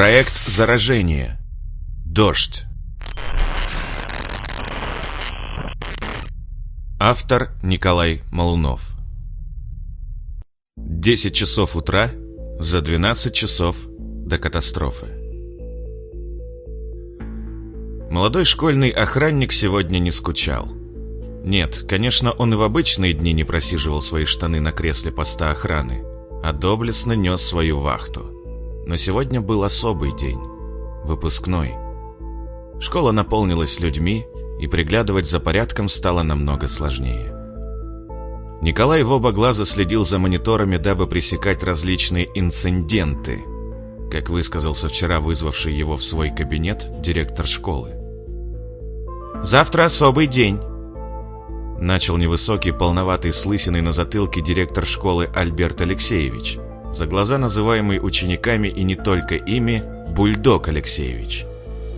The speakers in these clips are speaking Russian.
Проект заражения. Дождь. Автор Николай Малунов. 10 часов утра за 12 часов до катастрофы. Молодой школьный охранник сегодня не скучал. Нет, конечно, он и в обычные дни не просиживал свои штаны на кресле поста охраны, а доблестно нес свою вахту. Но сегодня был особый день. Выпускной. Школа наполнилась людьми, и приглядывать за порядком стало намного сложнее. Николай в оба глаза следил за мониторами, дабы пресекать различные инциденты, как высказался вчера вызвавший его в свой кабинет директор школы. «Завтра особый день», Начал невысокий, полноватый с на затылке директор школы Альберт Алексеевич, за глаза называемый учениками и не только ими Бульдог Алексеевич.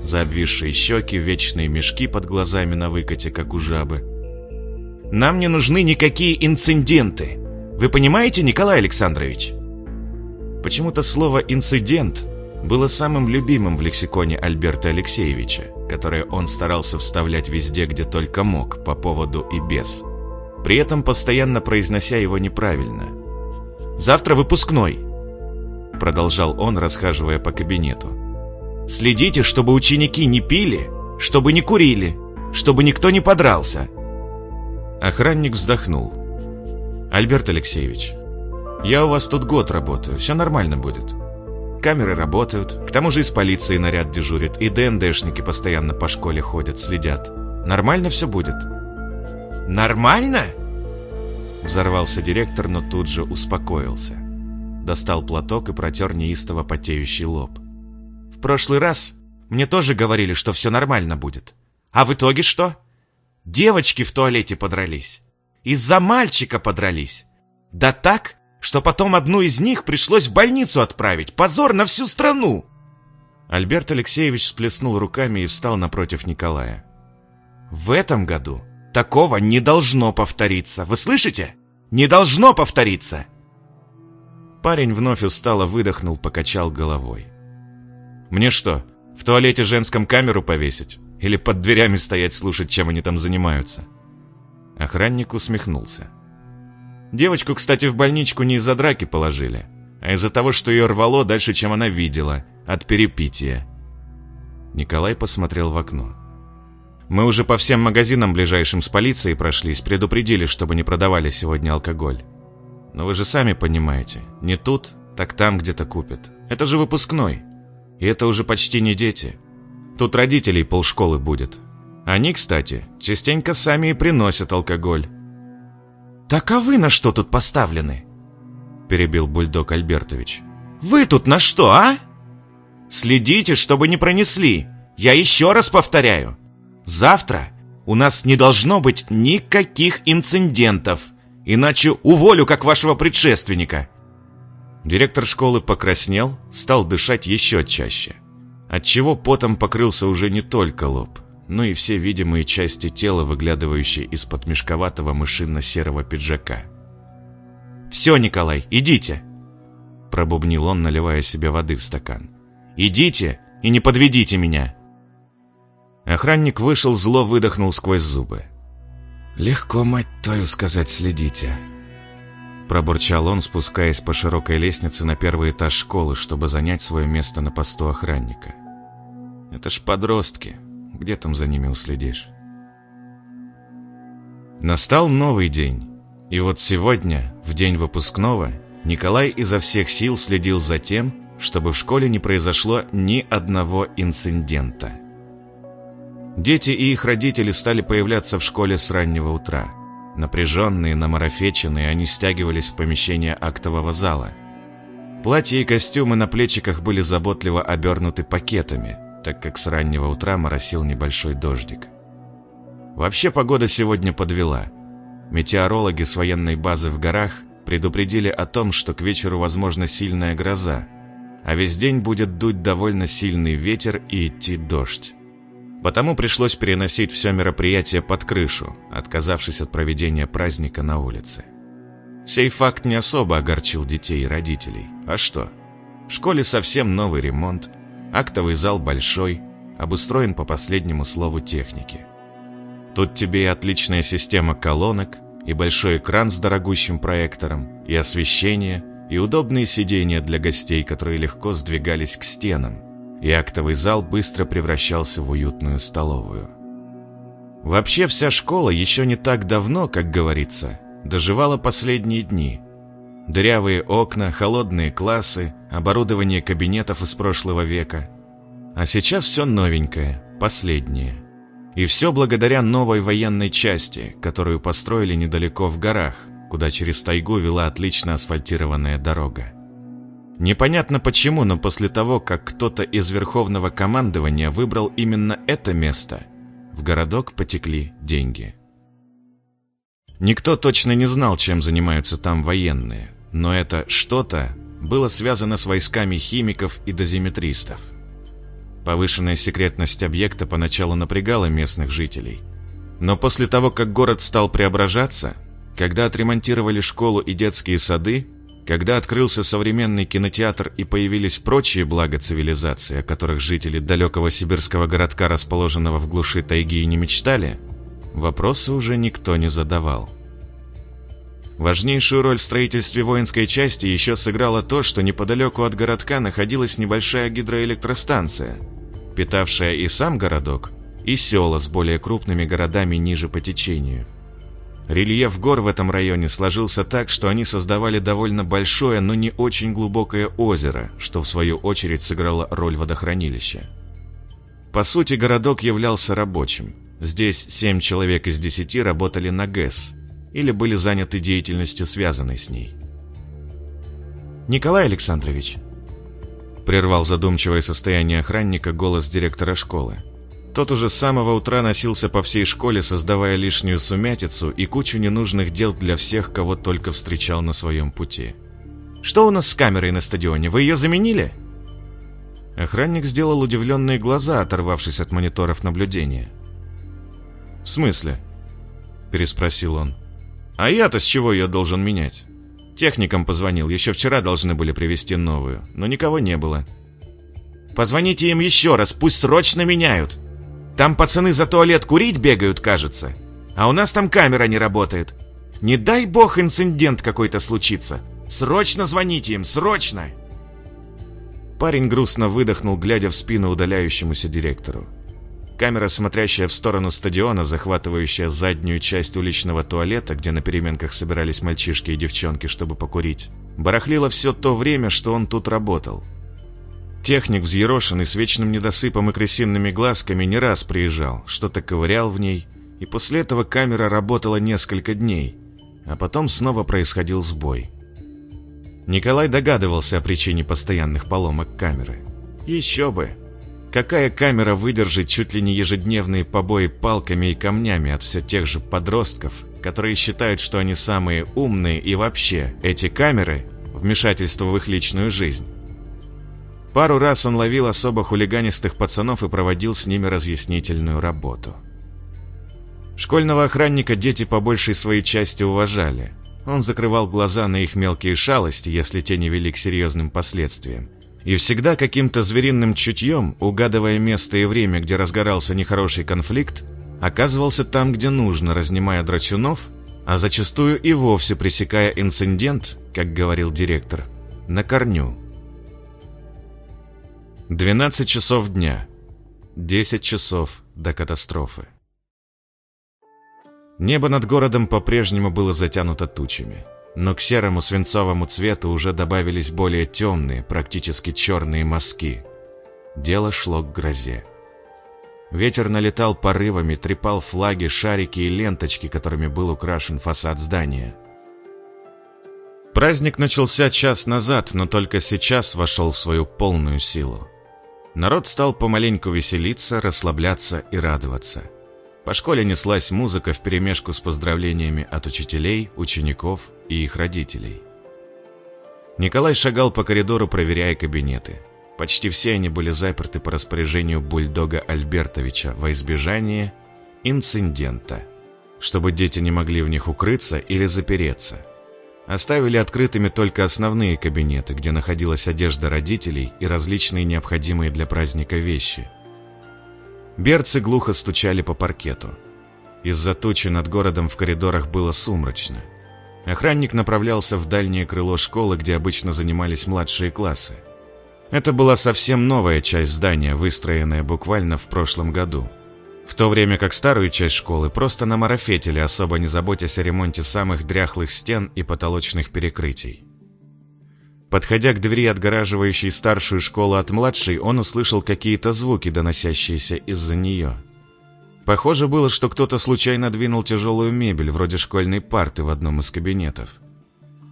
За обвисшие щеки, вечные мешки под глазами на выкате, как у жабы. «Нам не нужны никакие инциденты. Вы понимаете, Николай Александрович?» Почему-то слово «инцидент» было самым любимым в лексиконе Альберта Алексеевича которое он старался вставлять везде, где только мог, по поводу и без. При этом постоянно произнося его неправильно. «Завтра выпускной», — продолжал он, расхаживая по кабинету. «Следите, чтобы ученики не пили, чтобы не курили, чтобы никто не подрался». Охранник вздохнул. «Альберт Алексеевич, я у вас тут год работаю, все нормально будет. Камеры работают, к тому же из полиции наряд дежурит, и ДНДшники постоянно по школе ходят, следят. Нормально все будет. Нормально? Взорвался директор, но тут же успокоился. Достал платок и протер неистово потеющий лоб. В прошлый раз мне тоже говорили, что все нормально будет. А в итоге что? Девочки в туалете подрались. Из-за мальчика подрались. Да так, что потом одну из них пришлось в больницу отправить. Позор на всю страну!» Альберт Алексеевич сплеснул руками и встал напротив Николая. «В этом году такого не должно повториться. Вы слышите? Не должно повториться!» Парень вновь устало выдохнул, покачал головой. «Мне что, в туалете женском камеру повесить? Или под дверями стоять слушать, чем они там занимаются?» Охранник усмехнулся. Девочку, кстати, в больничку не из-за драки положили, а из-за того, что ее рвало дальше, чем она видела, от перепития. Николай посмотрел в окно. Мы уже по всем магазинам ближайшим с полицией прошлись, предупредили, чтобы не продавали сегодня алкоголь. Но вы же сами понимаете, не тут, так там где-то купят. Это же выпускной. И это уже почти не дети. Тут родителей полшколы будет. Они, кстати, частенько сами и приносят алкоголь. «Так а вы на что тут поставлены?» Перебил бульдог Альбертович. «Вы тут на что, а? Следите, чтобы не пронесли. Я еще раз повторяю. Завтра у нас не должно быть никаких инцидентов, иначе уволю, как вашего предшественника». Директор школы покраснел, стал дышать еще чаще, отчего потом покрылся уже не только лоб, ну и все видимые части тела, выглядывающие из-под мешковатого мышинно-серого пиджака. «Все, Николай, идите!» Пробубнил он, наливая себе воды в стакан. «Идите и не подведите меня!» Охранник вышел, зло выдохнул сквозь зубы. «Легко, мать твою, сказать, следите!» Пробурчал он, спускаясь по широкой лестнице на первый этаж школы, чтобы занять свое место на посту охранника. «Это ж подростки, где там за ними уследишь? Настал новый день. И вот сегодня, в день выпускного, Николай изо всех сил следил за тем, чтобы в школе не произошло ни одного инцидента. Дети и их родители стали появляться в школе с раннего утра. Напряженные, намарафеченные, они стягивались в помещение актового зала. Платья и костюмы на плечиках были заботливо обернуты пакетами – так как с раннего утра моросил небольшой дождик. Вообще погода сегодня подвела. Метеорологи с военной базы в горах предупредили о том, что к вечеру возможна сильная гроза, а весь день будет дуть довольно сильный ветер и идти дождь. Потому пришлось переносить все мероприятие под крышу, отказавшись от проведения праздника на улице. Сей факт не особо огорчил детей и родителей. А что? В школе совсем новый ремонт – Актовый зал большой, обустроен по последнему слову техники. Тут тебе и отличная система колонок, и большой экран с дорогущим проектором, и освещение, и удобные сиденья для гостей, которые легко сдвигались к стенам, и актовый зал быстро превращался в уютную столовую. Вообще вся школа еще не так давно, как говорится, доживала последние дни. Дырявые окна, холодные классы, оборудование кабинетов из прошлого века. А сейчас все новенькое, последнее. И все благодаря новой военной части, которую построили недалеко в горах, куда через тайгу вела отлично асфальтированная дорога. Непонятно почему, но после того, как кто-то из Верховного командования выбрал именно это место, в городок потекли деньги. Никто точно не знал, чем занимаются там военные, но это что-то было связано с войсками химиков и дозиметристов. Повышенная секретность объекта поначалу напрягала местных жителей. Но после того, как город стал преображаться, когда отремонтировали школу и детские сады, когда открылся современный кинотеатр и появились прочие блага цивилизации, о которых жители далекого сибирского городка, расположенного в глуши тайги, не мечтали, вопросы уже никто не задавал. Важнейшую роль в строительстве воинской части еще сыграло то, что неподалеку от городка находилась небольшая гидроэлектростанция, питавшая и сам городок, и села с более крупными городами ниже по течению. Рельеф гор в этом районе сложился так, что они создавали довольно большое, но не очень глубокое озеро, что в свою очередь сыграло роль водохранилища. По сути, городок являлся рабочим. Здесь семь человек из десяти работали на ГЭС или были заняты деятельностью, связанной с ней. «Николай Александрович», — прервал задумчивое состояние охранника голос директора школы, — тот уже с самого утра носился по всей школе, создавая лишнюю сумятицу и кучу ненужных дел для всех, кого только встречал на своем пути. «Что у нас с камерой на стадионе? Вы ее заменили?» Охранник сделал удивленные глаза, оторвавшись от мониторов наблюдения. «В смысле?» – переспросил он. «А я-то с чего ее должен менять?» Техникам позвонил, еще вчера должны были привезти новую, но никого не было. «Позвоните им еще раз, пусть срочно меняют!» Там пацаны за туалет курить бегают, кажется. А у нас там камера не работает. Не дай бог инцидент какой-то случится. Срочно звоните им, срочно!» Парень грустно выдохнул, глядя в спину удаляющемуся директору. Камера, смотрящая в сторону стадиона, захватывающая заднюю часть уличного туалета, где на переменках собирались мальчишки и девчонки, чтобы покурить, барахлила все то время, что он тут работал. Техник, взъерошенный, с вечным недосыпом и крысиными глазками, не раз приезжал, что-то ковырял в ней, и после этого камера работала несколько дней, а потом снова происходил сбой. Николай догадывался о причине постоянных поломок камеры. Еще бы! Какая камера выдержит чуть ли не ежедневные побои палками и камнями от все тех же подростков, которые считают, что они самые умные и вообще эти камеры – вмешательство в их личную жизнь? Пару раз он ловил особо хулиганистых пацанов и проводил с ними разъяснительную работу. Школьного охранника дети по большей своей части уважали. Он закрывал глаза на их мелкие шалости, если те не вели к серьезным последствиям. И всегда каким-то звериным чутьем, угадывая место и время, где разгорался нехороший конфликт, оказывался там, где нужно, разнимая драчунов, а зачастую и вовсе пресекая инцидент, как говорил директор, на корню. 12 часов дня. 10 часов до катастрофы. Небо над городом по-прежнему было затянуто тучами, но к серому свинцовому цвету уже добавились более темные, практически черные мазки. Дело шло к грозе. Ветер налетал порывами, трепал флаги, шарики и ленточки, которыми был украшен фасад здания. Праздник начался час назад, но только сейчас вошел в свою полную силу. Народ стал помаленьку веселиться, расслабляться и радоваться. По школе неслась музыка вперемешку с поздравлениями от учителей, учеников и их родителей. Николай шагал по коридору, проверяя кабинеты. Почти все они были заперты по распоряжению бульдога Альбертовича во избежание инцидента, чтобы дети не могли в них укрыться или запереться. Оставили открытыми только основные кабинеты, где находилась одежда родителей и различные необходимые для праздника вещи. Берцы глухо стучали по паркету. Из-за тучи над городом в коридорах было сумрачно. Охранник направлялся в дальнее крыло школы, где обычно занимались младшие классы. Это была совсем новая часть здания, выстроенная буквально в прошлом году. В то время как старую часть школы просто намарафетили, особо не заботясь о ремонте самых дряхлых стен и потолочных перекрытий. Подходя к двери, отгораживающей старшую школу от младшей, он услышал какие-то звуки, доносящиеся из-за нее. Похоже было, что кто-то случайно двинул тяжелую мебель, вроде школьной парты в одном из кабинетов.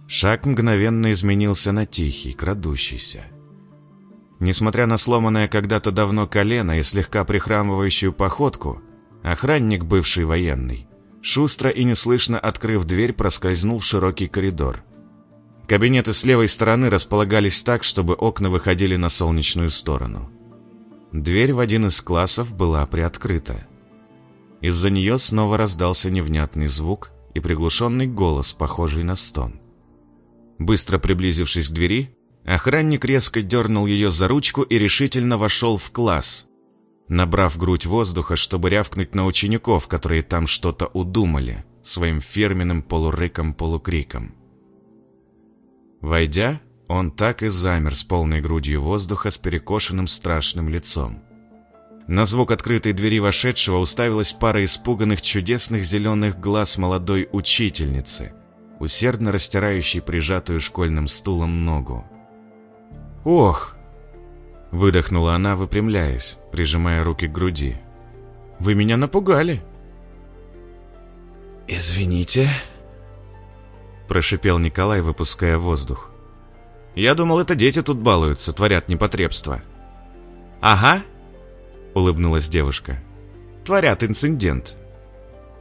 Шаг мгновенно изменился на тихий, крадущийся. Несмотря на сломанное когда-то давно колено и слегка прихрамывающую походку, охранник, бывший военный, шустро и неслышно открыв дверь, проскользнул в широкий коридор. Кабинеты с левой стороны располагались так, чтобы окна выходили на солнечную сторону. Дверь в один из классов была приоткрыта. Из-за нее снова раздался невнятный звук и приглушенный голос, похожий на стон. Быстро приблизившись к двери, Охранник резко дернул ее за ручку и решительно вошел в класс, набрав грудь воздуха, чтобы рявкнуть на учеников, которые там что-то удумали, своим фирменным полурыком-полукриком. Войдя, он так и замер с полной грудью воздуха с перекошенным страшным лицом. На звук открытой двери вошедшего уставилась пара испуганных чудесных зеленых глаз молодой учительницы, усердно растирающей прижатую школьным стулом ногу. «Ох!» Выдохнула она, выпрямляясь, прижимая руки к груди. «Вы меня напугали!» «Извините», — прошипел Николай, выпуская воздух. «Я думал, это дети тут балуются, творят непотребство». «Ага», — улыбнулась девушка. «Творят инцидент».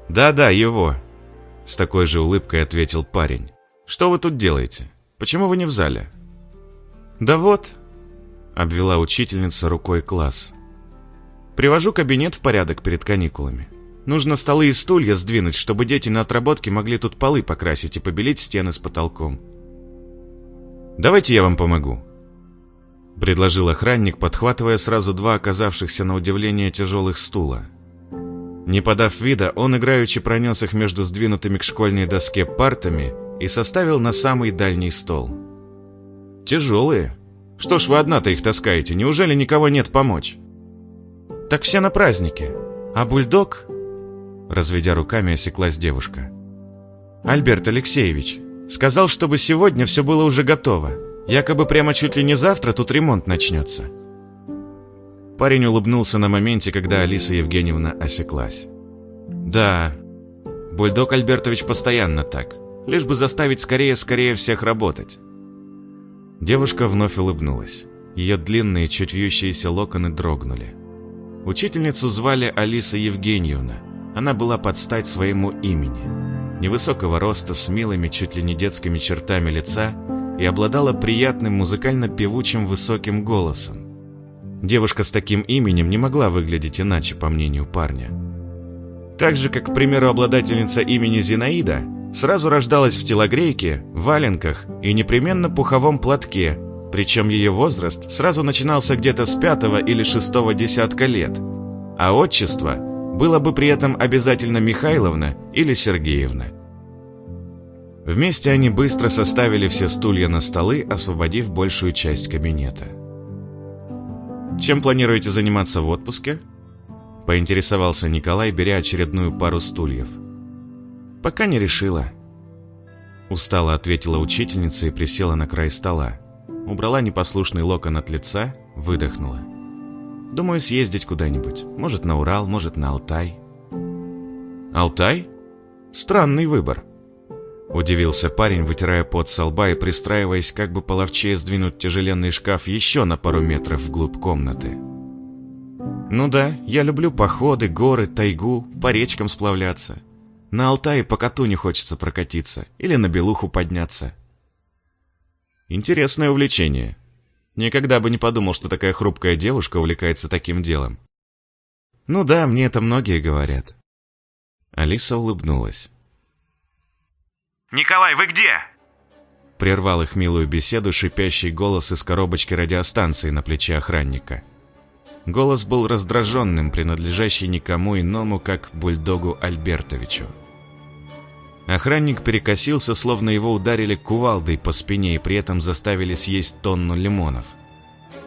«Да-да, его», — с такой же улыбкой ответил парень. «Что вы тут делаете? Почему вы не в зале?» «Да вот», — обвела учительница рукой класс. «Привожу кабинет в порядок перед каникулами. Нужно столы и стулья сдвинуть, чтобы дети на отработке могли тут полы покрасить и побелить стены с потолком». «Давайте я вам помогу», — предложил охранник, подхватывая сразу два оказавшихся на удивление тяжелых стула. Не подав вида, он играючи пронес их между сдвинутыми к школьной доске партами и составил на самый дальний стол. «Тяжелые. Что ж вы одна-то их таскаете? Неужели никого нет помочь?» «Так все на празднике. А бульдог?» Разведя руками, осеклась девушка. «Альберт Алексеевич, сказал, чтобы сегодня все было уже готово. Якобы прямо чуть ли не завтра тут ремонт начнется». Парень улыбнулся на моменте, когда Алиса Евгеньевна осеклась. «Да, Бульдог Альбертович постоянно так, лишь бы заставить скорее-скорее всех работать. Девушка вновь улыбнулась. Ее длинные, чуть вьющиеся локоны дрогнули. Учительницу звали Алиса Евгеньевна. Она была под стать своему имени. Невысокого роста, с милыми, чуть ли не детскими чертами лица и обладала приятным музыкально-певучим высоким голосом. Девушка с таким именем не могла выглядеть иначе, по мнению парня. Так же, как, к примеру, обладательница имени Зинаида, сразу рождалась в телогрейке, валенках и непременно пуховом платке, причем ее возраст сразу начинался где-то с пятого или шестого десятка лет, а отчество было бы при этом обязательно Михайловна или Сергеевна. Вместе они быстро составили все стулья на столы, освободив большую часть кабинета. «Чем планируете заниматься в отпуске?» – поинтересовался Николай, беря очередную пару стульев – «Пока не решила». Устало ответила учительница и присела на край стола. Убрала непослушный локон от лица, выдохнула. «Думаю, съездить куда-нибудь. Может, на Урал, может, на Алтай». «Алтай? Странный выбор». Удивился парень, вытирая пот со лба и пристраиваясь, как бы половчее сдвинуть тяжеленный шкаф еще на пару метров вглубь комнаты. «Ну да, я люблю походы, горы, тайгу, по речкам сплавляться. На Алтае по коту не хочется прокатиться или на белуху подняться. Интересное увлечение. Никогда бы не подумал, что такая хрупкая девушка увлекается таким делом. Ну да, мне это многие говорят. Алиса улыбнулась. «Николай, вы где?» Прервал их милую беседу шипящий голос из коробочки радиостанции на плече охранника. Голос был раздраженным, принадлежащий никому иному, как бульдогу Альбертовичу. Охранник перекосился, словно его ударили кувалдой по спине и при этом заставили съесть тонну лимонов.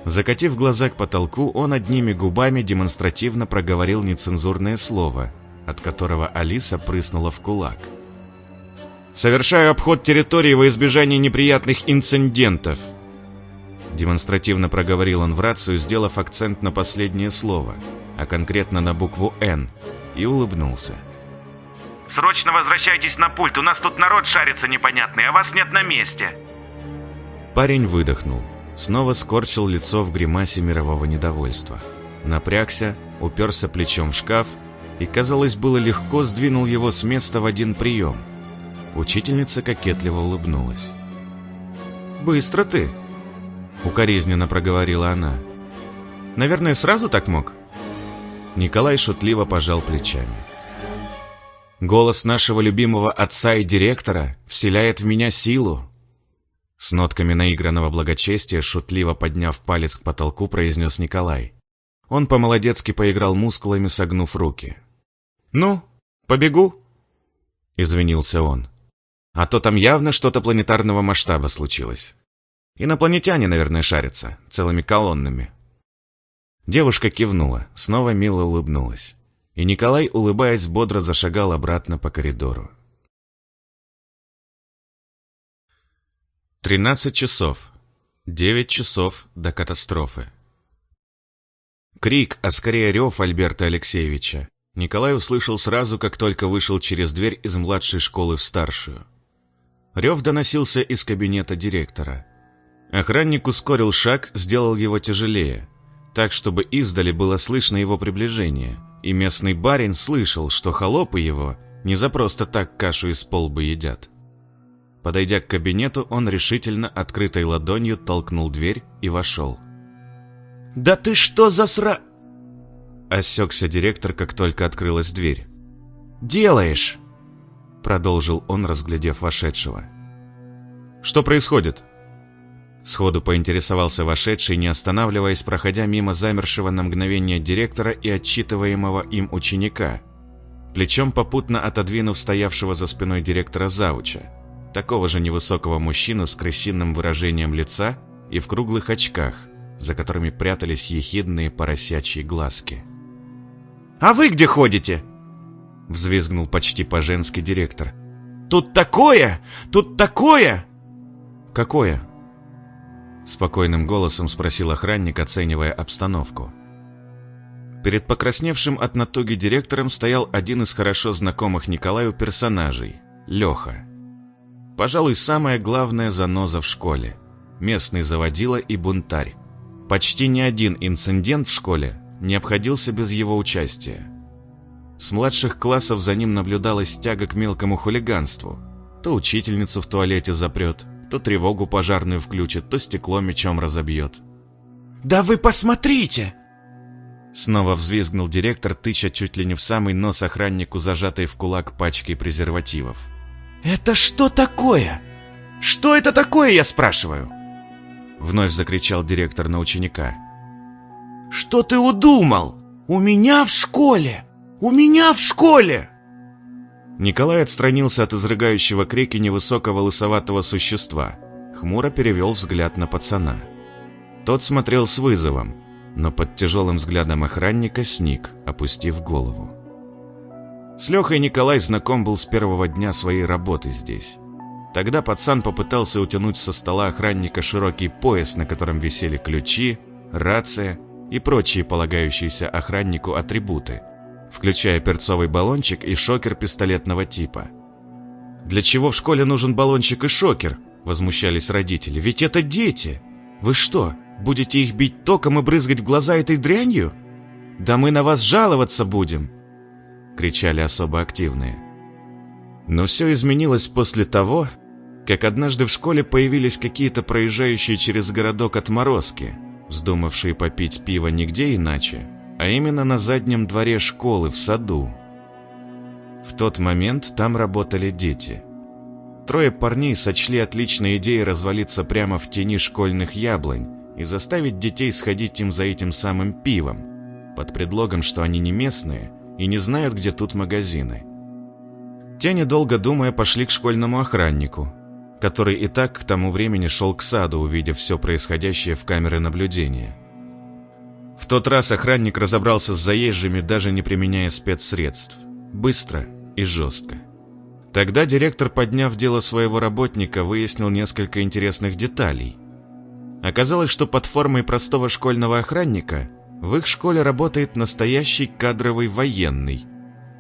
Закатив глаза к потолку, он одними губами демонстративно проговорил нецензурное слово, от которого Алиса прыснула в кулак. «Совершаю обход территории во избежание неприятных инцидентов», демонстративно проговорил он в рацию, сделав акцент на последнее слово, а конкретно на букву «Н», и улыбнулся. Срочно возвращайтесь на пульт, у нас тут народ шарится непонятный, а вас нет на месте. Парень выдохнул, снова скорчил лицо в гримасе мирового недовольства. Напрягся, уперся плечом в шкаф и, казалось, было легко сдвинул его с места в один прием. Учительница кокетливо улыбнулась. «Быстро ты!» — укоризненно проговорила она. «Наверное, сразу так мог?» Николай шутливо пожал плечами. Голос нашего любимого отца и директора вселяет в меня силу. С нотками наигранного благочестия, шутливо подняв палец к потолку, произнес Николай. Он по-молодецки поиграл мускулами, согнув руки. «Ну, побегу?» Извинился он. «А то там явно что-то планетарного масштаба случилось. Инопланетяне, наверное, шарятся, целыми колоннами». Девушка кивнула, снова мило улыбнулась и Николай, улыбаясь, бодро зашагал обратно по коридору. Тринадцать часов. Девять часов до катастрофы. Крик, а скорее рев Альберта Алексеевича, Николай услышал сразу, как только вышел через дверь из младшей школы в старшую. Рев доносился из кабинета директора. Охранник ускорил шаг, сделал его тяжелее, так, чтобы издали было слышно его приближение – и местный барин слышал, что холопы его не за просто так кашу из полбы едят. Подойдя к кабинету, он решительно открытой ладонью толкнул дверь и вошел. «Да ты что за сра...» Осекся директор, как только открылась дверь. «Делаешь!» Продолжил он, разглядев вошедшего. «Что происходит?» Сходу поинтересовался вошедший, не останавливаясь, проходя мимо замершего на мгновение директора и отчитываемого им ученика, плечом попутно отодвинув стоявшего за спиной директора Завуча, такого же невысокого мужчину с крысиным выражением лица и в круглых очках, за которыми прятались ехидные поросячьи глазки. «А вы где ходите?» — взвизгнул почти по-женски директор. «Тут такое! Тут такое!» «Какое?» Спокойным голосом спросил охранник, оценивая обстановку. Перед покрасневшим от натуги директором стоял один из хорошо знакомых Николаю персонажей – Леха. Пожалуй, самая главная заноза в школе. Местный заводила и бунтарь. Почти ни один инцидент в школе не обходился без его участия. С младших классов за ним наблюдалась тяга к мелкому хулиганству. То учительницу в туалете запрет, то тревогу пожарную включит, то стекло мечом разобьет. «Да вы посмотрите!» Снова взвизгнул директор, тыча чуть ли не в самый нос охраннику, зажатой в кулак пачкой презервативов. «Это что такое? Что это такое, я спрашиваю?» Вновь закричал директор на ученика. «Что ты удумал? У меня в школе! У меня в школе!» Николай отстранился от изрыгающего крики невысокого лысоватого существа. Хмуро перевел взгляд на пацана. Тот смотрел с вызовом, но под тяжелым взглядом охранника сник, опустив голову. С Лехой Николай знаком был с первого дня своей работы здесь. Тогда пацан попытался утянуть со стола охранника широкий пояс, на котором висели ключи, рация и прочие полагающиеся охраннику атрибуты – включая перцовый баллончик и шокер пистолетного типа. «Для чего в школе нужен баллончик и шокер?» – возмущались родители. «Ведь это дети! Вы что, будете их бить током и брызгать в глаза этой дрянью? Да мы на вас жаловаться будем!» – кричали особо активные. Но все изменилось после того, как однажды в школе появились какие-то проезжающие через городок отморозки, вздумавшие попить пиво нигде иначе, а именно на заднем дворе школы в саду. В тот момент там работали дети. трое парней сочли отличной идеей развалиться прямо в тени школьных яблонь и заставить детей сходить им за этим самым пивом, под предлогом, что они не местные и не знают, где тут магазины. Те, недолго думая, пошли к школьному охраннику, который и так к тому времени шел к саду, увидев все происходящее в камеры наблюдения. В тот раз охранник разобрался с заезжими, даже не применяя спецсредств. Быстро и жестко. Тогда директор, подняв дело своего работника, выяснил несколько интересных деталей. Оказалось, что под формой простого школьного охранника в их школе работает настоящий кадровый военный.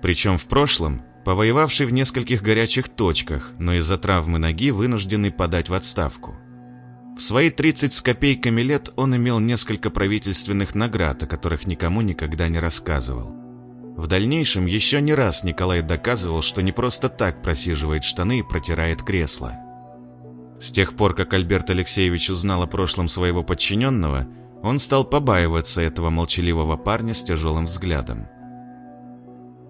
Причем в прошлом повоевавший в нескольких горячих точках, но из-за травмы ноги вынужденный подать в отставку. В свои 30 с копейками лет он имел несколько правительственных наград, о которых никому никогда не рассказывал. В дальнейшем еще не раз Николай доказывал, что не просто так просиживает штаны и протирает кресло. С тех пор, как Альберт Алексеевич узнал о прошлом своего подчиненного, он стал побаиваться этого молчаливого парня с тяжелым взглядом.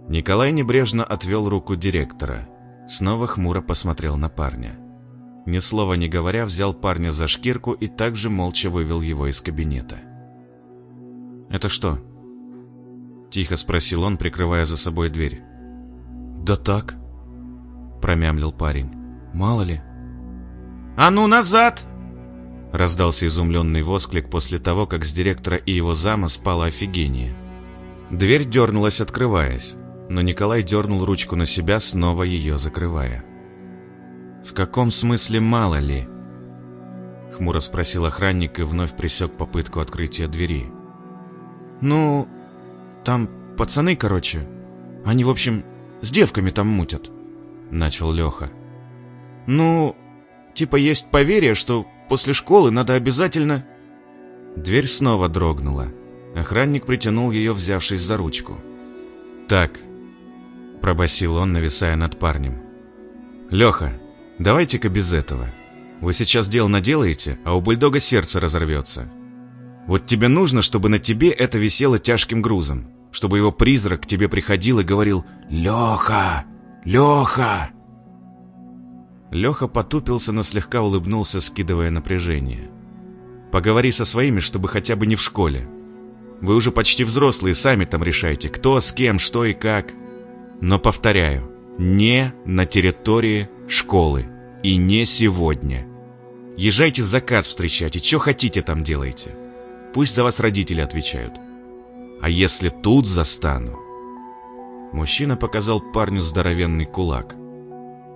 Николай небрежно отвел руку директора, снова хмуро посмотрел на парня. Ни слова не говоря, взял парня за шкирку и также молча вывел его из кабинета. «Это что?» Тихо спросил он, прикрывая за собой дверь. «Да так», промямлил парень. «Мало ли». «А ну назад!» Раздался изумленный восклик после того, как с директора и его зама спало офигение. Дверь дернулась, открываясь, но Николай дернул ручку на себя, снова ее закрывая. «В каком смысле мало ли?» Хмуро спросил охранник и вновь присек попытку открытия двери. «Ну, там пацаны, короче. Они, в общем, с девками там мутят», — начал Леха. «Ну, типа есть поверье, что после школы надо обязательно...» Дверь снова дрогнула. Охранник притянул ее, взявшись за ручку. «Так», — пробасил он, нависая над парнем. «Леха, давайте-ка без этого. Вы сейчас дел наделаете, а у бульдога сердце разорвется. Вот тебе нужно, чтобы на тебе это висело тяжким грузом, чтобы его призрак к тебе приходил и говорил «Леха! Леха!» Леха потупился, но слегка улыбнулся, скидывая напряжение. «Поговори со своими, чтобы хотя бы не в школе. Вы уже почти взрослые, сами там решайте, кто, с кем, что и как. Но повторяю, не на территории школы. И не сегодня. Езжайте закат встречать, и что хотите там делайте. Пусть за вас родители отвечают. А если тут застану? Мужчина показал парню здоровенный кулак.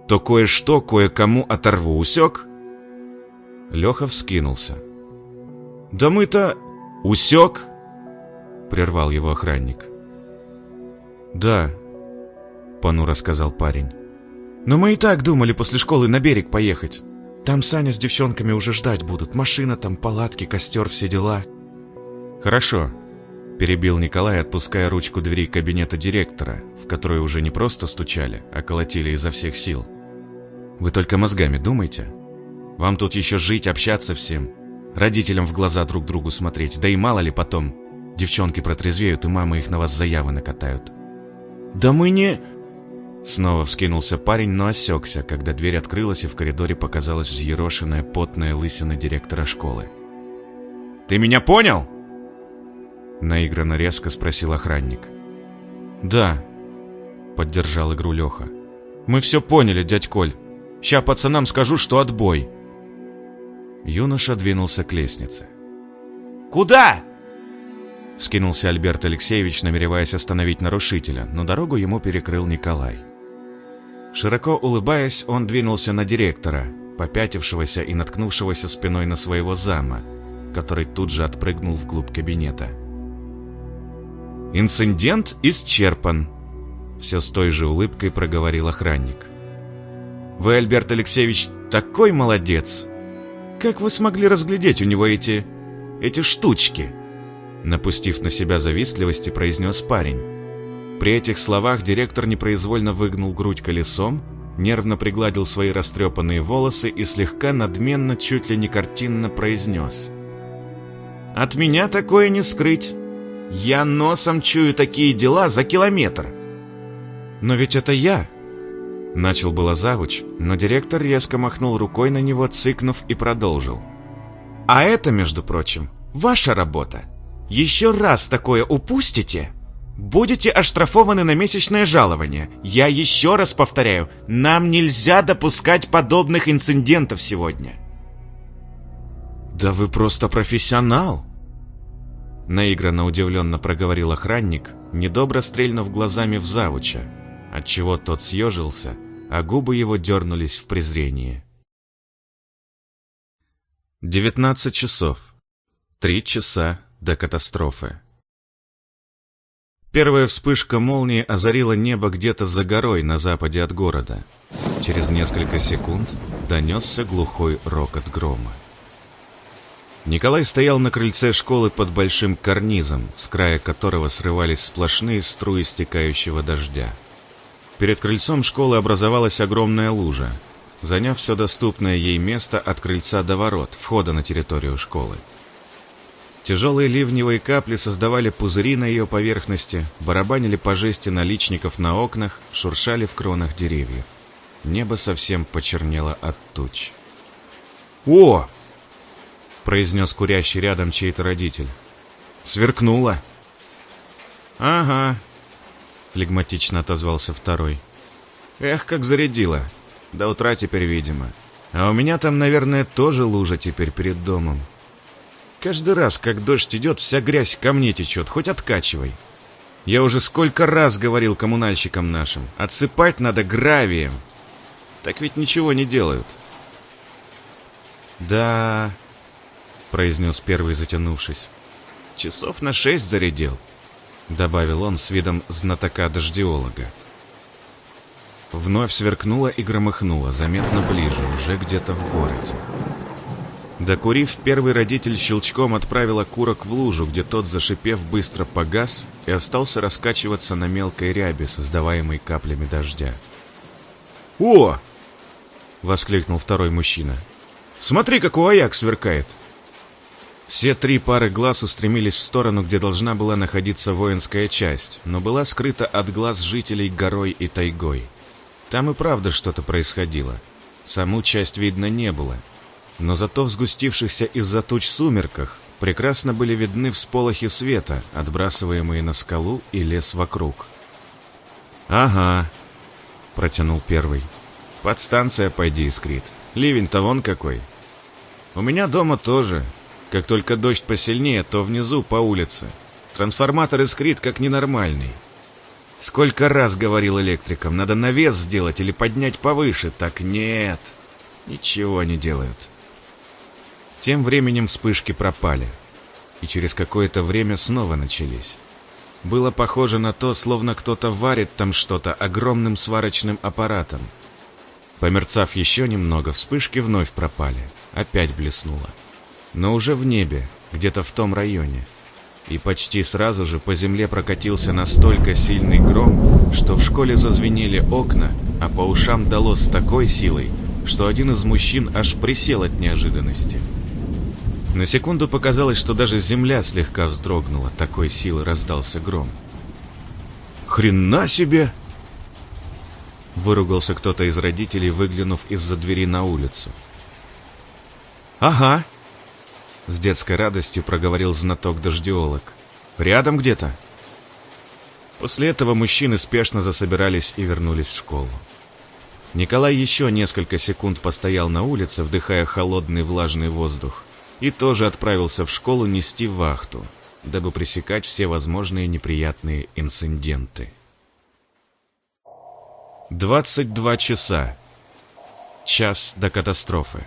То кое-что кое-кому оторву, усек? Леха вскинулся. Да мы-то... Усек? Прервал его охранник. Да, понуро сказал парень. Но мы и так думали после школы на берег поехать. Там Саня с девчонками уже ждать будут. Машина там, палатки, костер, все дела. Хорошо, перебил Николай, отпуская ручку двери кабинета директора, в которую уже не просто стучали, а колотили изо всех сил. Вы только мозгами думайте. Вам тут еще жить, общаться всем, родителям в глаза друг другу смотреть, да и мало ли потом. Девчонки протрезвеют, и мамы их на вас заявы накатают. «Да мы не...» Снова вскинулся парень, но осекся, когда дверь открылась и в коридоре показалась взъерошенная потная лысина директора школы. «Ты меня понял?» Наигранно резко спросил охранник. «Да», — поддержал игру Леха. «Мы все поняли, дядь Коль. Ща пацанам скажу, что отбой». Юноша двинулся к лестнице. «Куда?» Вскинулся Альберт Алексеевич, намереваясь остановить нарушителя, но дорогу ему перекрыл Николай. Широко улыбаясь, он двинулся на директора, попятившегося и наткнувшегося спиной на своего зама, который тут же отпрыгнул вглубь кабинета. «Инцидент исчерпан», — все с той же улыбкой проговорил охранник. «Вы, Альберт Алексеевич, такой молодец! Как вы смогли разглядеть у него эти... эти штучки?» Напустив на себя завистливости, произнес парень. При этих словах директор непроизвольно выгнул грудь колесом, нервно пригладил свои растрепанные волосы и слегка надменно, чуть ли не картинно произнес. «От меня такое не скрыть. Я носом чую такие дела за километр». «Но ведь это я!» Начал было завуч, но директор резко махнул рукой на него, цыкнув и продолжил. «А это, между прочим, ваша работа. Еще раз такое упустите, будете оштрафованы на месячное жалование. Я еще раз повторяю, нам нельзя допускать подобных инцидентов сегодня». «Да вы просто профессионал!» Наигранно удивленно проговорил охранник, недобро стрельнув глазами в завуча, отчего тот съежился, а губы его дернулись в презрении. 19 часов. Три часа до катастрофы. Первая вспышка молнии озарила небо где-то за горой на западе от города. Через несколько секунд донесся глухой рокот грома. Николай стоял на крыльце школы под большим карнизом, с края которого срывались сплошные струи стекающего дождя. Перед крыльцом школы образовалась огромная лужа, заняв все доступное ей место от крыльца до ворот, входа на территорию школы. Тяжелые ливневые капли создавали пузыри на ее поверхности, барабанили по жести наличников на окнах, шуршали в кронах деревьев. Небо совсем почернело от туч. «О, произнес курящий рядом чей-то родитель. «Сверкнуло!» «Ага», — флегматично отозвался второй. «Эх, как зарядило. До утра теперь, видимо. А у меня там, наверное, тоже лужа теперь перед домом. Каждый раз, как дождь идет, вся грязь ко мне течет, хоть откачивай. Я уже сколько раз говорил коммунальщикам нашим, отсыпать надо гравием. Так ведь ничего не делают». «Да, — произнес первый, затянувшись. «Часов на шесть зарядил», — добавил он с видом знатока-дождеолога. Вновь сверкнуло и громыхнуло, заметно ближе, уже где-то в городе. Докурив, первый родитель щелчком отправил окурок в лужу, где тот, зашипев, быстро погас и остался раскачиваться на мелкой рябе, создаваемой каплями дождя. «О!» — воскликнул второй мужчина. «Смотри, как у аяк сверкает!» Все три пары глаз устремились в сторону, где должна была находиться воинская часть, но была скрыта от глаз жителей горой и тайгой. Там и правда что-то происходило. Саму часть видно не было. Но зато в сгустившихся из-за туч сумерках прекрасно были видны всполохи света, отбрасываемые на скалу и лес вокруг. «Ага», — протянул первый. «Подстанция, пойди, искрит. Ливень-то вон какой. У меня дома тоже, как только дождь посильнее, то внизу по улице. Трансформатор искрит, как ненормальный. Сколько раз говорил электрикам, надо навес сделать или поднять повыше. Так нет, ничего не делают. Тем временем вспышки пропали. И через какое-то время снова начались. Было похоже на то, словно кто-то варит там что-то огромным сварочным аппаратом. Померцав еще немного, вспышки вновь пропали. Опять блеснуло но уже в небе, где-то в том районе. И почти сразу же по земле прокатился настолько сильный гром, что в школе зазвенели окна, а по ушам дало с такой силой, что один из мужчин аж присел от неожиданности. На секунду показалось, что даже земля слегка вздрогнула, такой силы раздался гром. «Хрена себе!» Выругался кто-то из родителей, выглянув из-за двери на улицу. «Ага», с детской радостью проговорил знаток-дождеолог. «Рядом где-то?» После этого мужчины спешно засобирались и вернулись в школу. Николай еще несколько секунд постоял на улице, вдыхая холодный влажный воздух, и тоже отправился в школу нести вахту, дабы пресекать все возможные неприятные инциденты. 22 часа. Час до катастрофы.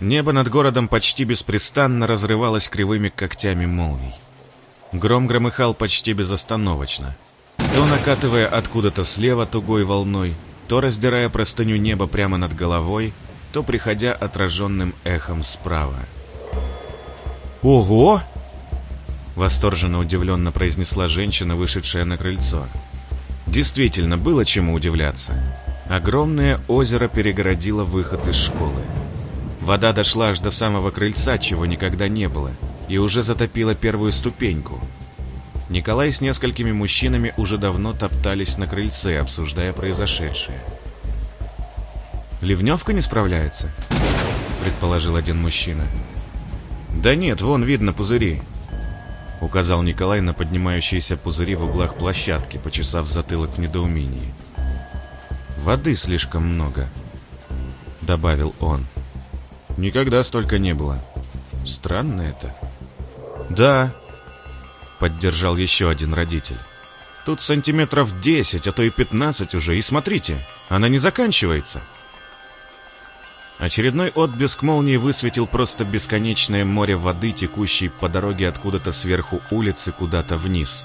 Небо над городом почти беспрестанно разрывалось кривыми когтями молний. Гром громыхал почти безостановочно, то накатывая откуда-то слева тугой волной, то раздирая простыню неба прямо над головой, то приходя отраженным эхом справа. «Ого!» Восторженно удивленно произнесла женщина, вышедшая на крыльцо. Действительно, было чему удивляться. Огромное озеро перегородило выход из школы. Вода дошла аж до самого крыльца, чего никогда не было, и уже затопила первую ступеньку. Николай с несколькими мужчинами уже давно топтались на крыльце, обсуждая произошедшее. «Ливневка не справляется?» — предположил один мужчина. «Да нет, вон видно пузыри», — указал Николай на поднимающиеся пузыри в углах площадки, почесав затылок в недоумении. «Воды слишком много», — добавил он. «Никогда столько не было. Странно это». «Да», — поддержал еще один родитель. «Тут сантиметров 10, а то и 15 уже, и смотрите, она не заканчивается». Очередной отблеск молнии высветил просто бесконечное море воды, текущей по дороге откуда-то сверху улицы куда-то вниз.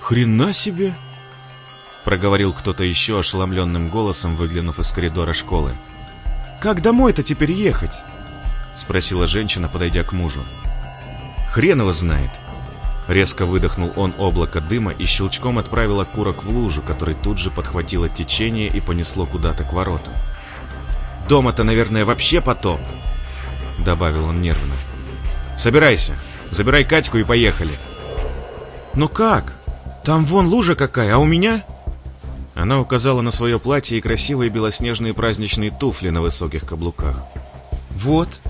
«Хрена себе!» Проговорил кто-то еще ошеломленным голосом, выглянув из коридора школы. «Как домой-то теперь ехать?» Спросила женщина, подойдя к мужу. «Хрен его знает!» Резко выдохнул он облако дыма и щелчком отправил окурок в лужу, который тут же подхватило течение и понесло куда-то к воротам. Дома-то, наверное, вообще потоп», — добавил он нервно. «Собирайся, забирай Катьку и поехали». «Ну как? Там вон лужа какая, а у меня...» Она указала на свое платье и красивые белоснежные праздничные туфли на высоких каблуках. «Вот»,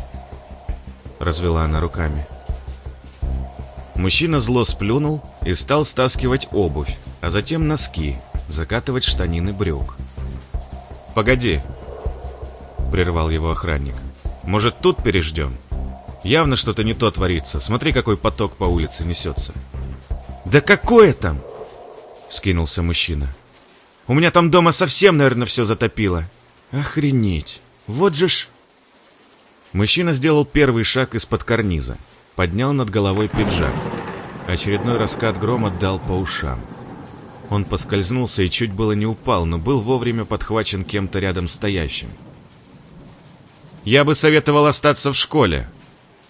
— развела она руками. Мужчина зло сплюнул и стал стаскивать обувь, а затем носки, закатывать штанины брюк. «Погоди!» — прервал его охранник. «Может, тут переждем? Явно что-то не то творится. Смотри, какой поток по улице несется». «Да какое там?» — вскинулся мужчина. «У меня там дома совсем, наверное, все затопило. Охренеть! Вот же ж...» Мужчина сделал первый шаг из-под карниза, поднял над головой пиджак. Очередной раскат грома дал по ушам. Он поскользнулся и чуть было не упал, но был вовремя подхвачен кем-то рядом стоящим. «Я бы советовал остаться в школе»,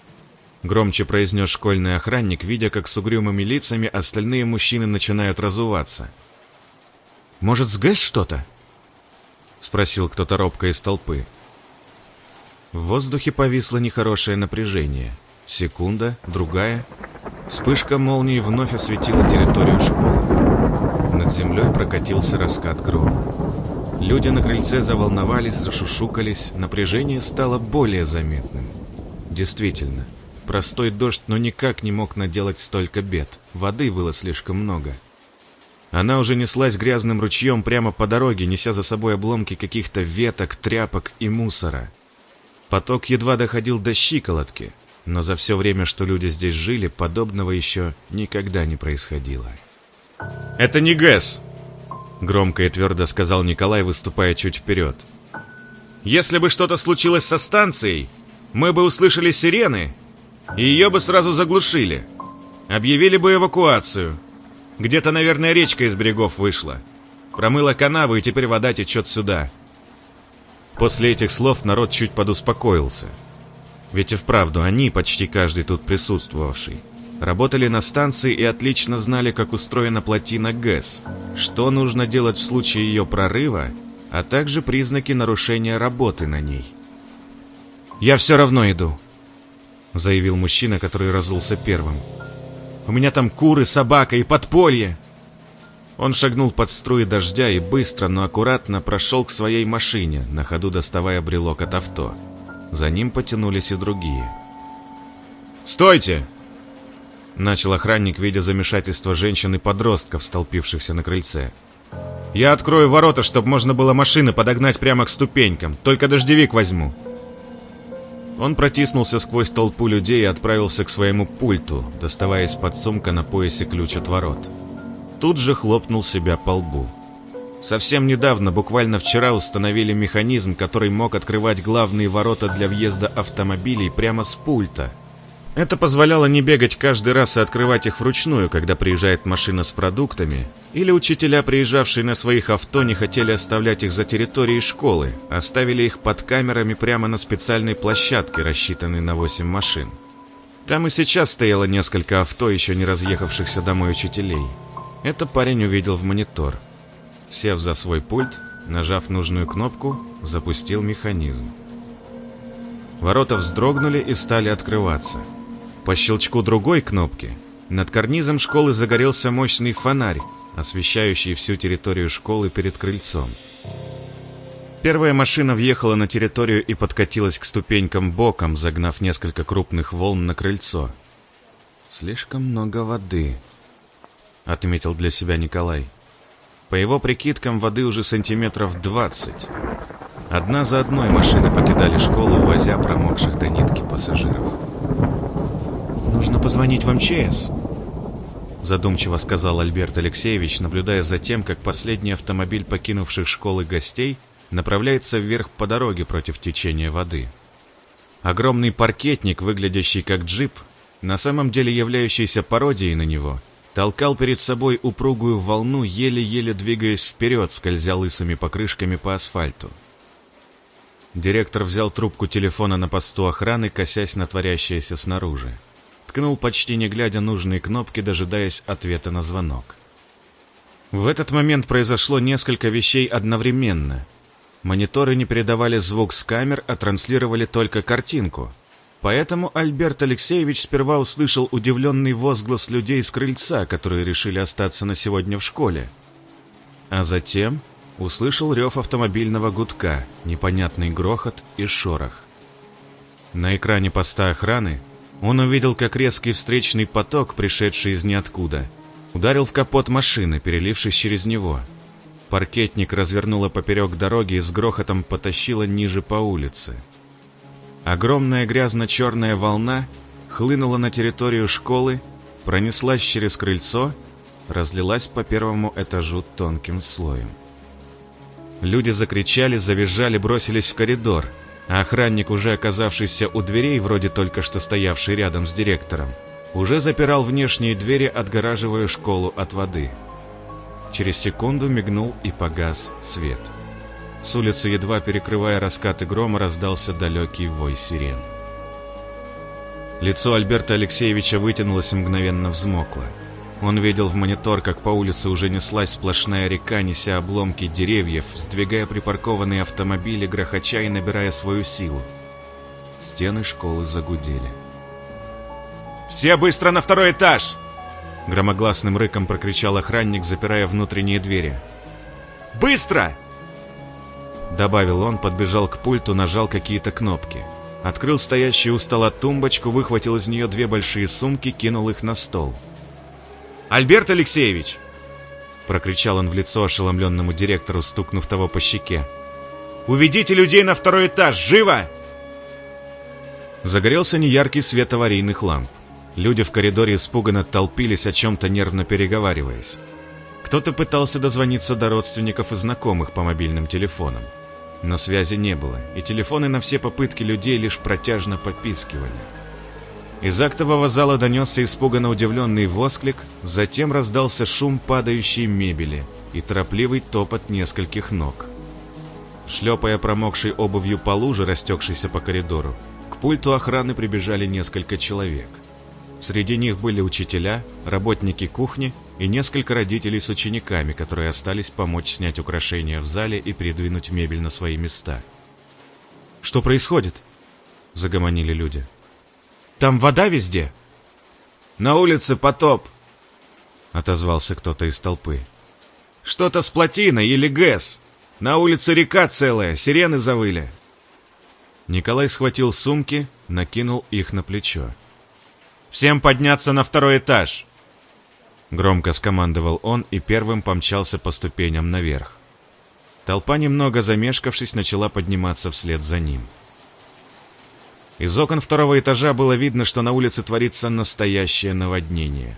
— громче произнес школьный охранник, видя, как с угрюмыми лицами остальные мужчины начинают разуваться. «Может, с что-то?» — спросил кто-то робко из толпы. В воздухе повисло нехорошее напряжение. Секунда, другая. Вспышка молнии вновь осветила территорию школы. Над землей прокатился раскат грома. Люди на крыльце заволновались, зашушукались, напряжение стало более заметным. Действительно, простой дождь, но никак не мог наделать столько бед. Воды было слишком много. Она уже неслась грязным ручьем прямо по дороге, неся за собой обломки каких-то веток, тряпок и мусора. Поток едва доходил до щиколотки, но за все время, что люди здесь жили, подобного еще никогда не происходило. «Это не ГЭС!» — громко и твердо сказал Николай, выступая чуть вперед. «Если бы что-то случилось со станцией, мы бы услышали сирены, и ее бы сразу заглушили. Объявили бы эвакуацию. Где-то, наверное, речка из берегов вышла. Промыла канаву, и теперь вода течет сюда». После этих слов народ чуть подуспокоился. Ведь и вправду они, почти каждый тут присутствовавший, работали на станции и отлично знали, как устроена плотина ГЭС, что нужно делать в случае ее прорыва, а также признаки нарушения работы на ней. «Я все равно иду», — заявил мужчина, который разулся первым. «У меня там куры, собака и подполье!» Он шагнул под струи дождя и быстро, но аккуратно прошел к своей машине, на ходу доставая брелок от авто. За ним потянулись и другие. «Стойте!» Начал охранник, видя замешательство женщин и подростков, столпившихся на крыльце. «Я открою ворота, чтобы можно было машины подогнать прямо к ступенькам. Только дождевик возьму». Он протиснулся сквозь толпу людей и отправился к своему пульту, доставая из-под сумка на поясе ключ от ворот тут же хлопнул себя по лбу. Совсем недавно, буквально вчера, установили механизм, который мог открывать главные ворота для въезда автомобилей прямо с пульта. Это позволяло не бегать каждый раз и открывать их вручную, когда приезжает машина с продуктами, или учителя, приезжавшие на своих авто, не хотели оставлять их за территорией школы, оставили их под камерами прямо на специальной площадке, рассчитанной на 8 машин. Там и сейчас стояло несколько авто, еще не разъехавшихся домой учителей. Это парень увидел в монитор. Сев за свой пульт, нажав нужную кнопку, запустил механизм. Ворота вздрогнули и стали открываться. По щелчку другой кнопки Над карнизом школы загорелся мощный фонарь, освещающий всю территорию школы перед крыльцом. Первая машина въехала на территорию и подкатилась к ступенькам боком, загнав несколько крупных волн на крыльцо. «Слишком много воды», — отметил для себя Николай. По его прикидкам, воды уже сантиметров двадцать. Одна за одной машины покидали школу, увозя промокших до нитки пассажиров. «Нужно позвонить в МЧС», задумчиво сказал Альберт Алексеевич, наблюдая за тем, как последний автомобиль покинувших школы гостей направляется вверх по дороге против течения воды. Огромный паркетник, выглядящий как джип, на самом деле являющийся пародией на него, толкал перед собой упругую волну, еле-еле двигаясь вперед, скользя лысыми покрышками по асфальту. Директор взял трубку телефона на посту охраны, косясь на творящееся снаружи. Ткнул почти не глядя нужные кнопки, дожидаясь ответа на звонок. В этот момент произошло несколько вещей одновременно — Мониторы не передавали звук с камер, а транслировали только картинку. Поэтому Альберт Алексеевич сперва услышал удивленный возглас людей с крыльца, которые решили остаться на сегодня в школе. А затем услышал рев автомобильного гудка, непонятный грохот и шорох. На экране поста охраны он увидел, как резкий встречный поток, пришедший из ниоткуда, ударил в капот машины, перелившись через него – Паркетник развернула поперек дороги и с грохотом потащила ниже по улице. Огромная грязно-черная волна хлынула на территорию школы, пронеслась через крыльцо, разлилась по первому этажу тонким слоем. Люди закричали, завизжали, бросились в коридор, охранник, уже оказавшийся у дверей, вроде только что стоявший рядом с директором, уже запирал внешние двери, отгораживая школу от воды. Через секунду мигнул и погас свет. С улицы, едва перекрывая раскаты грома, раздался далекий вой сирен. Лицо Альберта Алексеевича вытянулось мгновенно взмокло. Он видел в монитор, как по улице уже неслась сплошная река, неся обломки деревьев, сдвигая припаркованные автомобили, грохоча и набирая свою силу. Стены школы загудели. «Все быстро на второй этаж!» Громогласным рыком прокричал охранник, запирая внутренние двери. «Быстро!» Добавил он, подбежал к пульту, нажал какие-то кнопки. Открыл стоящую у стола тумбочку, выхватил из нее две большие сумки, кинул их на стол. «Альберт Алексеевич!» Прокричал он в лицо ошеломленному директору, стукнув того по щеке. «Уведите людей на второй этаж! Живо!» Загорелся неяркий свет аварийных ламп. Люди в коридоре испуганно толпились, о чем-то нервно переговариваясь. Кто-то пытался дозвониться до родственников и знакомых по мобильным телефонам. Но связи не было, и телефоны на все попытки людей лишь протяжно попискивали. Из актового зала донесся испуганно удивленный восклик, затем раздался шум падающей мебели и торопливый топот нескольких ног. Шлепая промокшей обувью по луже, растекшейся по коридору, к пульту охраны прибежали несколько человек – Среди них были учителя, работники кухни и несколько родителей с учениками, которые остались помочь снять украшения в зале и передвинуть мебель на свои места. «Что происходит?» – загомонили люди. «Там вода везде?» «На улице потоп!» – отозвался кто-то из толпы. «Что-то с плотиной или ГЭС. На улице река целая, сирены завыли». Николай схватил сумки, накинул их на плечо. Всем подняться на второй этаж!» Громко скомандовал он и первым помчался по ступеням наверх. Толпа, немного замешкавшись, начала подниматься вслед за ним. Из окон второго этажа было видно, что на улице творится настоящее наводнение.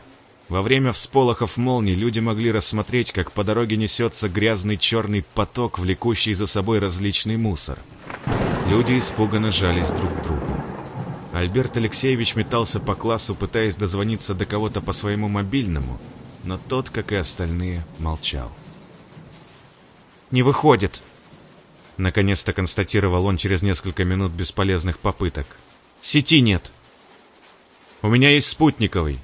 Во время всполохов молний люди могли рассмотреть, как по дороге несется грязный черный поток, влекущий за собой различный мусор. Люди испуганно жались друг к другу. Альберт Алексеевич метался по классу, пытаясь дозвониться до кого-то по своему мобильному, но тот, как и остальные, молчал. «Не выходит!» Наконец-то констатировал он через несколько минут бесполезных попыток. «Сети нет!» «У меня есть спутниковый!»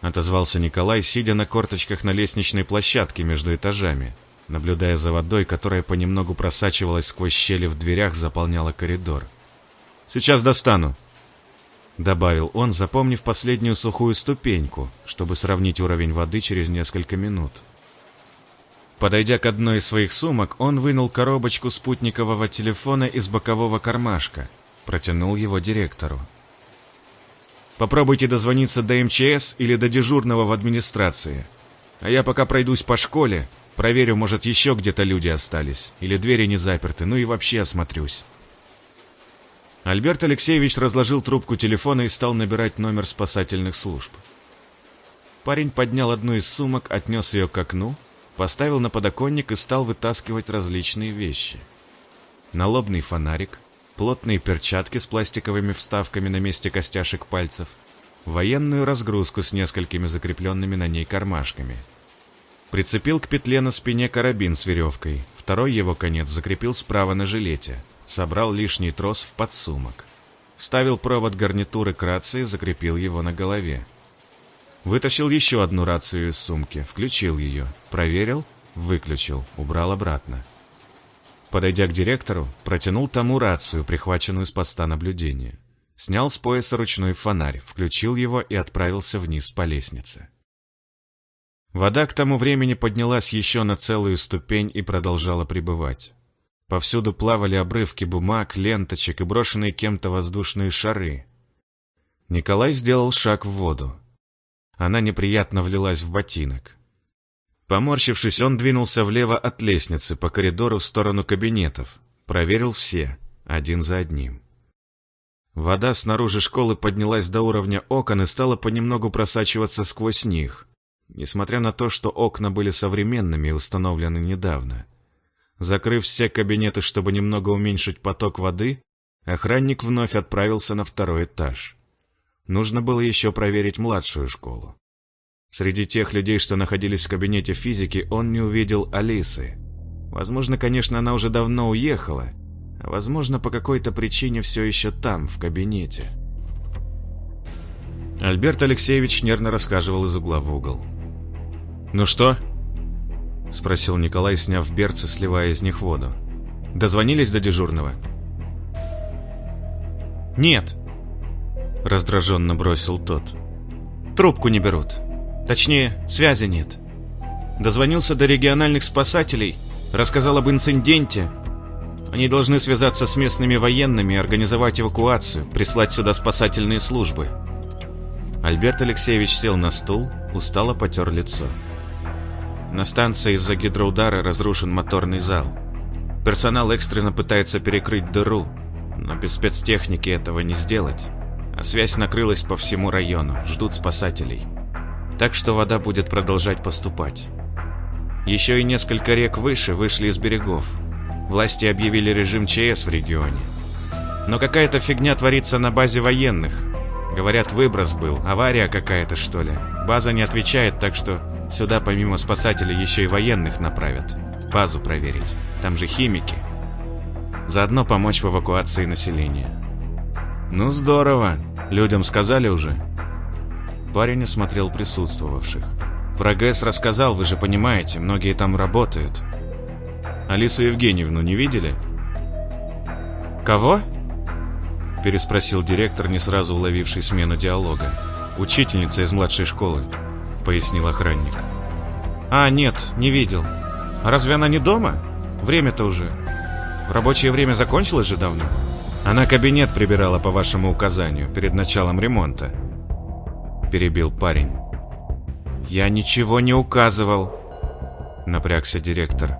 Отозвался Николай, сидя на корточках на лестничной площадке между этажами, наблюдая за водой, которая понемногу просачивалась сквозь щели в дверях, заполняла коридор. Сейчас достану. Добавил он, запомнив последнюю сухую ступеньку, чтобы сравнить уровень воды через несколько минут. Подойдя к одной из своих сумок, он вынул коробочку спутникового телефона из бокового кармашка, протянул его директору. «Попробуйте дозвониться до МЧС или до дежурного в администрации. А я пока пройдусь по школе, проверю, может, еще где-то люди остались, или двери не заперты, ну и вообще осмотрюсь». Альберт Алексеевич разложил трубку телефона и стал набирать номер спасательных служб. Парень поднял одну из сумок, отнес ее к окну, поставил на подоконник и стал вытаскивать различные вещи. Налобный фонарик, плотные перчатки с пластиковыми вставками на месте костяшек пальцев, военную разгрузку с несколькими закрепленными на ней кармашками. Прицепил к петле на спине карабин с веревкой, второй его конец закрепил справа на жилете – Собрал лишний трос в подсумок. Вставил провод гарнитуры к рации, закрепил его на голове. Вытащил еще одну рацию из сумки, включил ее, проверил, выключил, убрал обратно. Подойдя к директору, протянул тому рацию, прихваченную с поста наблюдения. Снял с пояса ручной фонарь, включил его и отправился вниз по лестнице. Вода к тому времени поднялась еще на целую ступень и продолжала пребывать. Повсюду плавали обрывки бумаг, ленточек и брошенные кем-то воздушные шары. Николай сделал шаг в воду. Она неприятно влилась в ботинок. Поморщившись, он двинулся влево от лестницы по коридору в сторону кабинетов. Проверил все, один за одним. Вода снаружи школы поднялась до уровня окон и стала понемногу просачиваться сквозь них, несмотря на то, что окна были современными и установлены недавно. Закрыв все кабинеты, чтобы немного уменьшить поток воды, охранник вновь отправился на второй этаж. Нужно было еще проверить младшую школу. Среди тех людей, что находились в кабинете физики, он не увидел Алисы. Возможно, конечно, она уже давно уехала, а возможно, по какой-то причине все еще там, в кабинете. Альберт Алексеевич нервно рассказывал из угла в угол. «Ну что?» — спросил Николай, сняв берцы, сливая из них воду. «Дозвонились до дежурного?» «Нет», — раздраженно бросил тот. «Трубку не берут. Точнее, связи нет. Дозвонился до региональных спасателей, рассказал об инциденте. Они должны связаться с местными военными организовать эвакуацию, прислать сюда спасательные службы». Альберт Алексеевич сел на стул, устало потер лицо. На станции из-за гидроудара разрушен моторный зал. Персонал экстренно пытается перекрыть дыру, но без спецтехники этого не сделать. А связь накрылась по всему району, ждут спасателей. Так что вода будет продолжать поступать. Еще и несколько рек выше вышли из берегов. Власти объявили режим ЧС в регионе. Но какая-то фигня творится на базе военных. Говорят, выброс был, авария какая-то что ли. База не отвечает, так что Сюда помимо спасателей еще и военных направят. Базу проверить. Там же химики. Заодно помочь в эвакуации населения. Ну здорово. Людям сказали уже? Парень осмотрел присутствовавших. Про ГЭС рассказал, вы же понимаете, многие там работают. Алису Евгеньевну не видели? Кого? Переспросил директор, не сразу уловивший смену диалога. Учительница из младшей школы. — пояснил охранник. «А, нет, не видел. А разве она не дома? Время-то уже. Рабочее время закончилось же давно. Она кабинет прибирала по вашему указанию перед началом ремонта». Перебил парень. «Я ничего не указывал», — напрягся директор.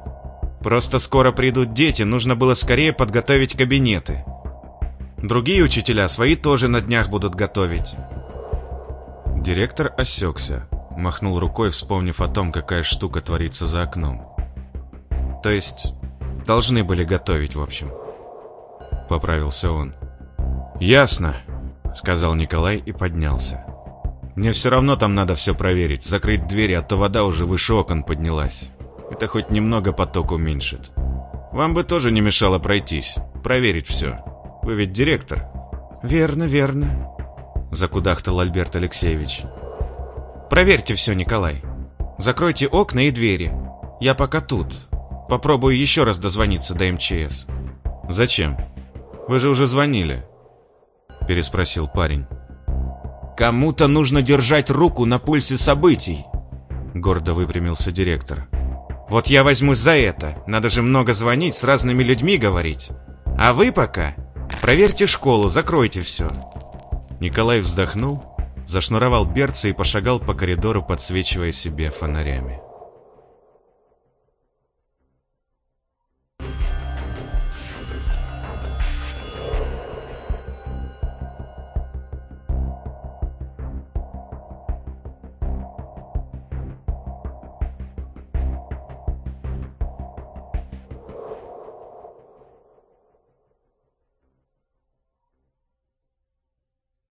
«Просто скоро придут дети, нужно было скорее подготовить кабинеты. Другие учителя свои тоже на днях будут готовить». Директор осекся, Махнул рукой, вспомнив о том, какая штука творится за окном. То есть, должны были готовить, в общем. Поправился он. «Ясно», — сказал Николай и поднялся. «Мне все равно там надо все проверить, закрыть двери, а то вода уже выше окон поднялась. Это хоть немного поток уменьшит. Вам бы тоже не мешало пройтись, проверить все. Вы ведь директор?» «Верно, верно», — закудахтал Альберт Алексеевич. Проверьте все, Николай. Закройте окна и двери. Я пока тут. Попробую еще раз дозвониться до МЧС. Зачем? Вы же уже звонили. Переспросил парень. Кому-то нужно держать руку на пульсе событий. Гордо выпрямился директор. Вот я возьмусь за это. Надо же много звонить, с разными людьми говорить. А вы пока проверьте школу, закройте все. Николай вздохнул, зашнуровал берцы и пошагал по коридору, подсвечивая себе фонарями.